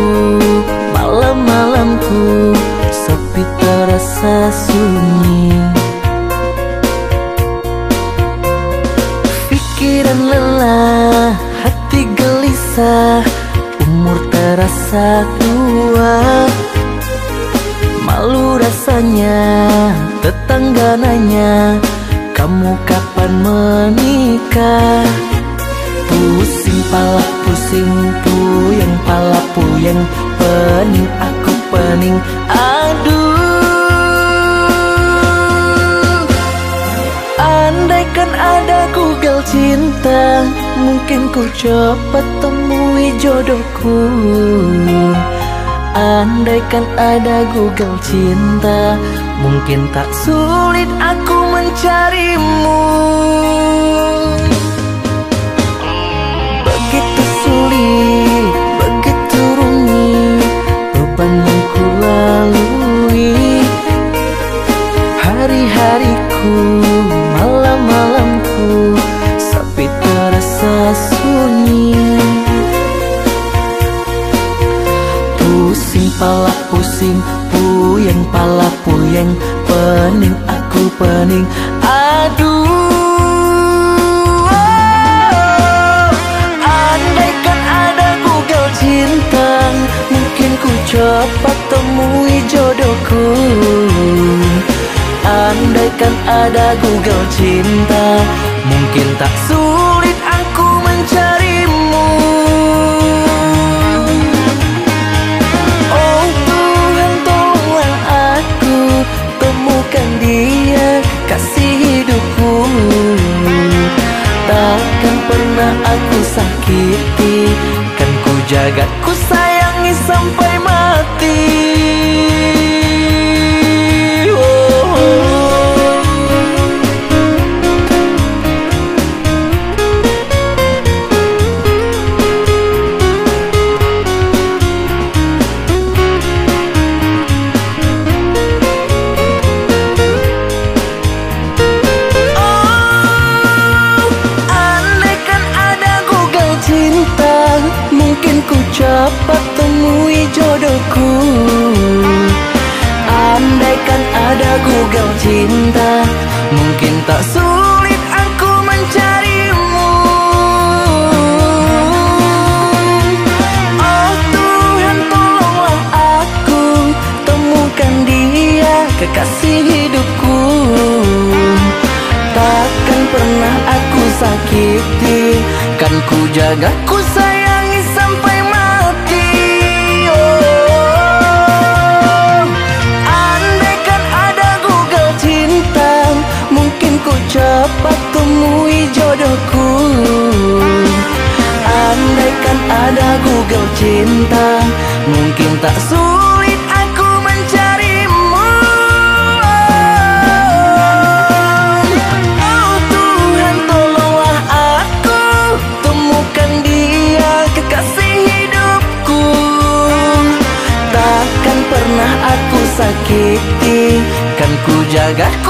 malamku, malam-malamku Sepi terasa sunyi. Pikiran lelah, hati gelisah Umur terasa tua. Malu rasanya, tetangga nanya Kamu kapan menikah? Pusing pala pusing pusing puyeng Pening aku pening. Aduh Andaikan ada Google cinta Mungkin ku cepat temui jodohku. Andaikan ada Google cinta Mungkin tak sulit aku mencarimu pala Pening aku pening Aduh oh. Andaikan ada Google cinta Mungkin ku cepat temui jodohku Andaikan ada Google cinta Mungkin tak sulit Takkan pernah aku sakiti. Kan ku jaga ku sayangi sampai mati cepat temui jodohku? Andaikan ada Google cinta Mungkin tak sulit aku mencarimu. Oh Tuhan tolonglah aku Temukan dia kekasih hidupku. Takkan pernah aku sakiti Kan ku jaga ku sayangi sampai ada Google cinta Mungkin tak sulit aku mencarimu. Oh Tuhan tolonglah aku Temukan dia kekasih hidupku. Takkan pernah aku sakiti Kan ku jaga ku sayang